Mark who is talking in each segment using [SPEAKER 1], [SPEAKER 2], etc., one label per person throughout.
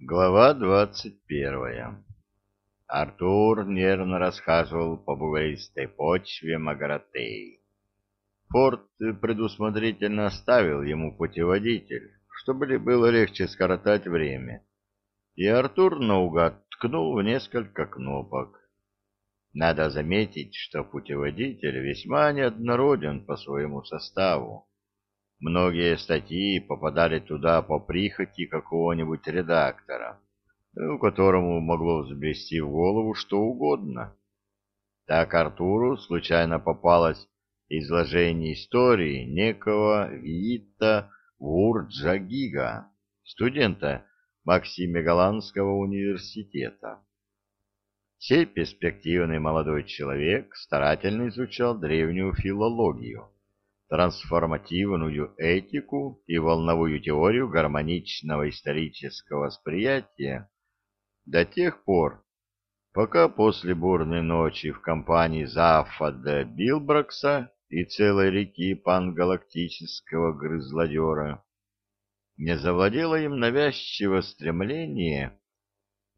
[SPEAKER 1] Глава двадцать первая Артур нервно расхаживал по бугристой почве Магаратей. Форд предусмотрительно оставил ему путеводитель, чтобы было легче скоротать время, и Артур наугад ткнул в несколько кнопок. Надо заметить, что путеводитель весьма неоднороден по своему составу. Многие статьи попадали туда по прихоти какого-нибудь редактора, у которому могло взбрести в голову что угодно. Так Артуру случайно попалось изложение истории некого Виита Вурджагига, студента Максимегаланского университета. Сей перспективный молодой человек старательно изучал древнюю филологию трансформативную этику и волновую теорию гармоничного исторического восприятия до тех пор, пока после бурной ночи в компании Зафада Билбракса и целой реки пангалактического грызлодера не завладело им навязчиво стремление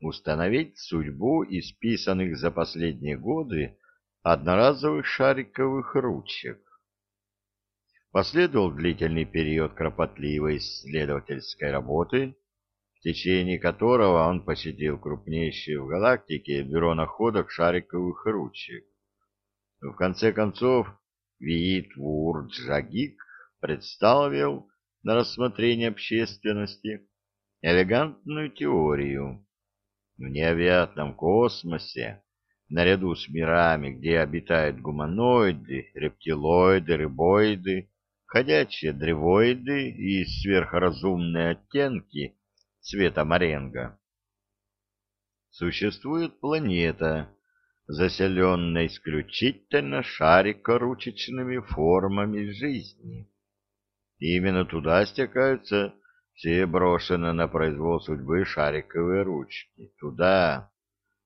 [SPEAKER 1] установить судьбу исписанных за последние годы одноразовых шариковых ручек. Последовал длительный период кропотливой исследовательской работы, в течение которого он посетил крупнейшее в галактике бюро находок шариковых ручек. В конце концов, Виит Вурджагик представил на рассмотрение общественности элегантную теорию. В необъятном космосе, наряду с мирами, где обитают гуманоиды, рептилоиды, рыбоиды, ходячие древоиды и сверхразумные оттенки цвета моренго. Существует планета, заселенная исключительно шарикоручечными формами жизни. И именно туда стекаются все брошенные на произвол судьбы шариковые ручки. Туда,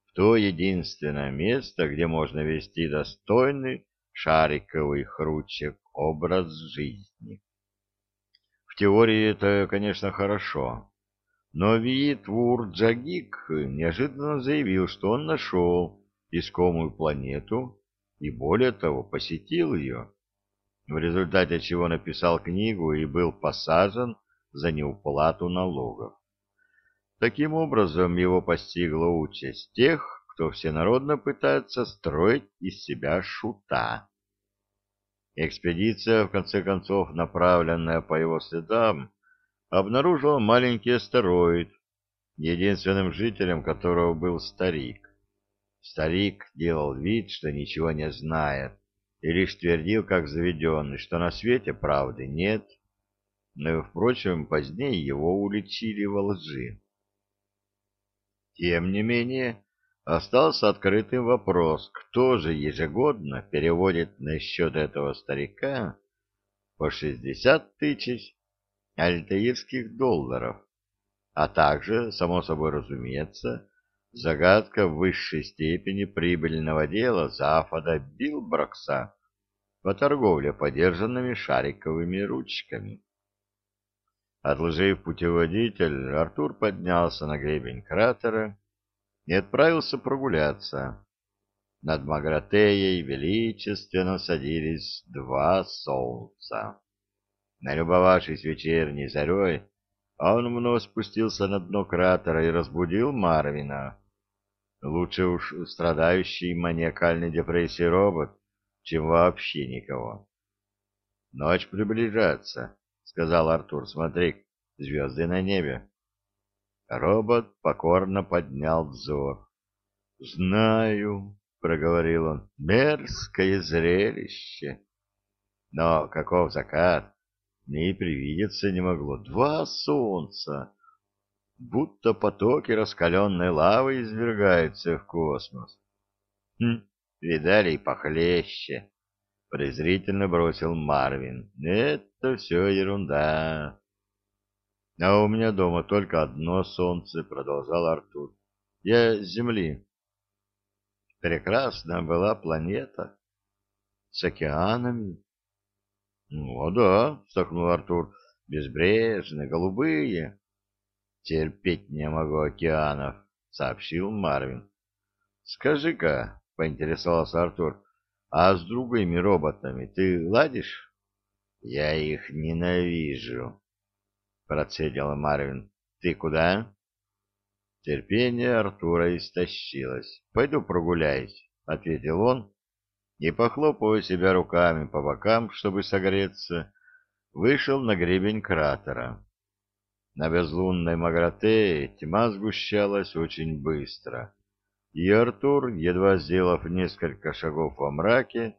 [SPEAKER 1] в то единственное место, где можно вести достойный шариковых ручек образ жизни. В теории это, конечно, хорошо, но Виит Вурджагик неожиданно заявил, что он нашел искомую планету и, более того, посетил ее, в результате чего написал книгу и был посажен за неуплату налогов. Таким образом, его постигла участь тех, кто всенародно пытается строить из себя шута. Экспедиция, в конце концов, направленная по его следам, обнаружила маленький астероид, единственным жителем которого был старик. Старик делал вид, что ничего не знает, и лишь твердил, как заведенный, что на свете правды нет, но, впрочем, позднее его уличили во лжи. Тем не менее, Остался открытым вопрос, кто же ежегодно переводит на счет этого старика по 60 тысяч альтаирских долларов, а также, само собой разумеется, загадка в высшей степени прибыльного дела Зафада Билброкса по торговле подержанными шариковыми ручками. Отложив путеводитель, Артур поднялся на гребень кратера и отправился прогуляться. Над Магратеей величественно садились два солнца. Налюбовавшись вечерней зарей, он вновь спустился на дно кратера и разбудил Марвина. Лучше уж страдающий маниакальной депрессией робот, чем вообще никого. «Ночь приближается», — сказал Артур. «Смотри, звезды на небе». Робот покорно поднял взор. «Знаю», — проговорил он, — «мерзкое зрелище». Но каков закат, мне и привидеться не могло. Два солнца, будто потоки раскаленной лавы извергаются в космос. Хм, видали и похлеще, — презрительно бросил Марвин. Это все ерунда. — А у меня дома только одно солнце, — продолжал Артур. — Я с Земли. Прекрасная была планета. С океанами. — Ну, да, — вздохнул Артур, — безбрежные, голубые. Терпеть не могу океанов, сообщил Марвин. Скажи-ка, поинтересовался Артур, а с другими роботами ты ладишь? Я их ненавижу, процедил Марвин. Ты куда? Терпение Артура истощилось. Пойду прогуляюсь, ответил он, и, похлопывая себя руками по бокам, чтобы согреться, вышел на гребень кратера. На безлунной Маграте тьма сгущалась очень быстро, и Артур, едва сделав несколько шагов во мраке,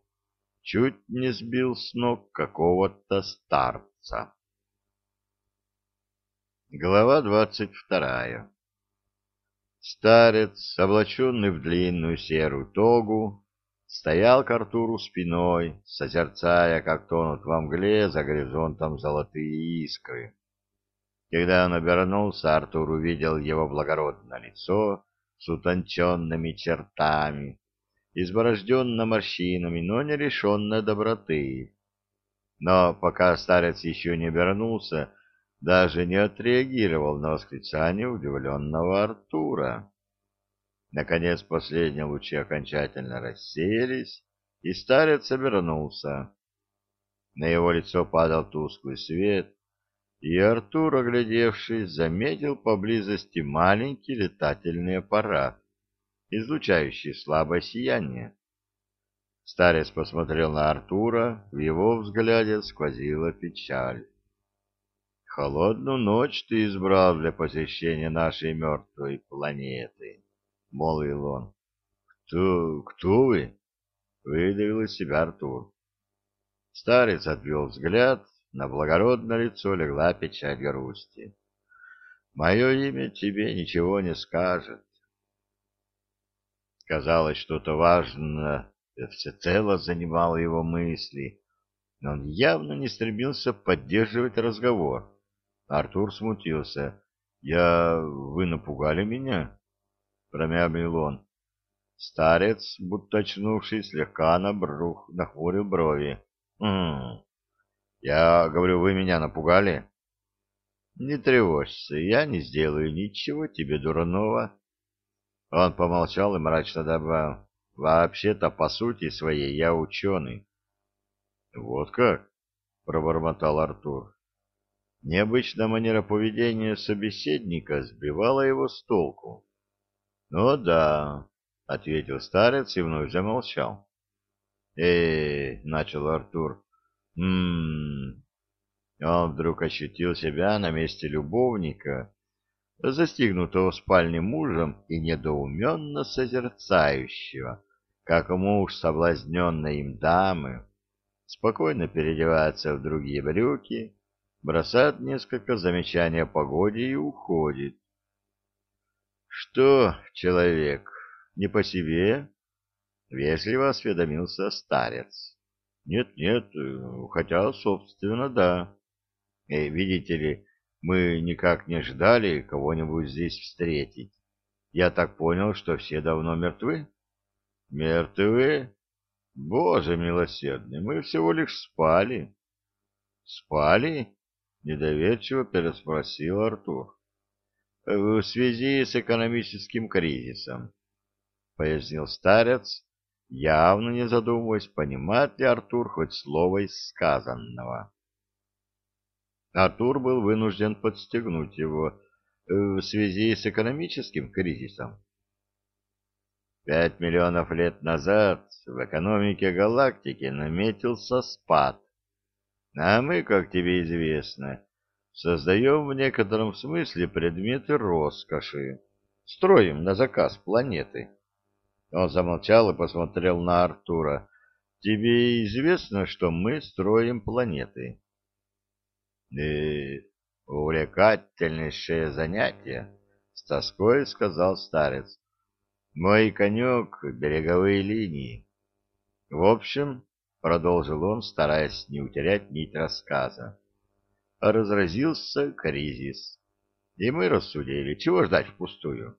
[SPEAKER 1] чуть не сбил с ног какого-то старца. Глава двадцать вторая Старец, облаченный в длинную серую тогу, стоял к Артуру спиной, созерцая, как тонут во мгле за горизонтом золотые искры. Когда он обернулся, Артур увидел его благородное лицо с утонченными чертами, изборожденно морщинами, но не лишенное доброты. Но пока старец еще не обернулся, даже не отреагировал на восклицание удивленного Артура. Наконец последние лучи окончательно рассеялись, и старец обернулся. На его лицо падал тусклый свет, и Артур, оглядевшись, заметил поблизости маленький летательный аппарат, излучающий слабое сияние. Старец посмотрел на Артура, в его взгляде сквозила печаль. «Холодную ночь ты избрал для посещения нашей мертвой планеты», — молвил он. «Кто, кто вы?» — выдавил из себя Артур. Старец отвел взгляд, на благородное лицо легла печаль грусти. «Мое имя тебе ничего не скажет». Казалось, что-то важное всецело занимало его мысли, но он явно не стремился поддерживать разговор. Артур смутился. «Я... Вы напугали меня?» — промямлил он. Старец, будто очнувшись, слегка набрух, нахмурил брови. «М я говорю, вы меня напугали?» «Не тревожься, я не сделаю ничего тебе дурного». Он помолчал и мрачно добавил. «Вообще-то, по сути своей, я ученый». «Вот как?» — пробормотал Артур. Необычная манера поведения собеседника сбивала его с толку. «Ну да», — ответил старец и вновь замолчал. э начал Артур. «М-м-м...» Он вдруг ощутил себя на месте любовника, застигнутого в спальне мужем и недоуменно созерцающего, как муж соблазненной им дамы спокойно переодевается в другие брюки, бросает несколько замечаний о погоде и уходит. «Что, человек, не по себе?» — вежливо осведомился старец. «Нет-нет, хотя, собственно, да. И, э, видите ли, мы никак не ждали кого-нибудь здесь встретить. Я так понял, что все давно мертвы?» «Мертвы? Боже милосердный, мы всего лишь спали». «Спали?» Недоверчиво переспросил Артур. В связи с экономическим кризисом, пояснил старец, явно не задумываясь, понимает ли Артур хоть слово из сказанного. Артур был вынужден подстегнуть его в связи с экономическим кризисом. Пять миллионов лет назад в экономике галактики наметился спад а мы, как тебе известно, создаем в некотором смысле предметы роскоши, строим на заказ планеты. Он замолчал и посмотрел на Артура. Тебе известно, что мы строим планеты? Э, увлекательнейшее занятие, с тоской сказал старец. Мой конек — береговые линии. В общем, продолжил он, стараясь не утерять нить рассказа. Разразился кризис. И мы рассудили, чего ждать впустую.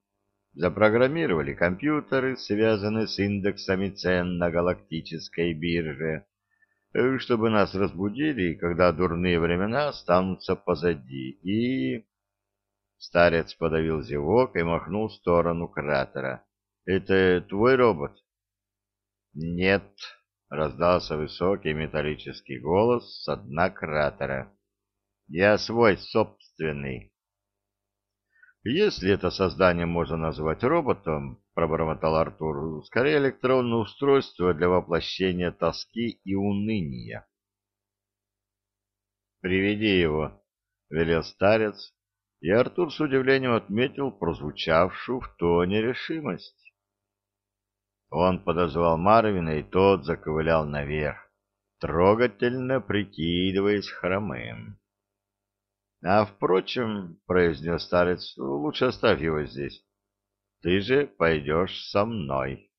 [SPEAKER 1] Запрограммировали компьютеры, связанные с индексами цен на галактической бирже, чтобы нас разбудили, когда дурные времена останутся позади. И... Старец подавил зевок и махнул в сторону кратера. «Это твой робот?» «Нет», — раздался высокий металлический голос с дна кратера. «Я свой, собственный». «Если это создание можно назвать роботом, — пробормотал Артур, — скорее электронное устройство для воплощения тоски и уныния». «Приведи его», — велел старец, и Артур с удивлением отметил прозвучавшую в тоне решимость. Он подозвал Марвина, и тот заковылял наверх, трогательно прикидываясь хромым. — А, впрочем, — произнес старец, — лучше оставь его здесь. Ты же пойдешь со мной.